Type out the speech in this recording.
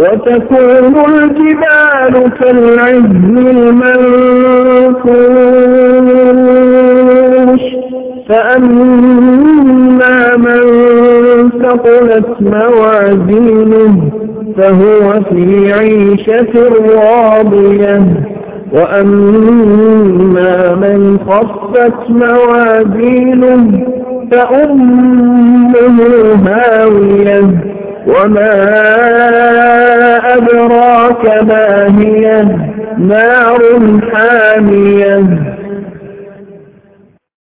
وتكون الجبال كالعهن المنفوش. فأما من ثقلت موازينه فهو في عيشة راضية. وأما من خفت موازينه فأمه هاوية. وما كما هي نار حامية.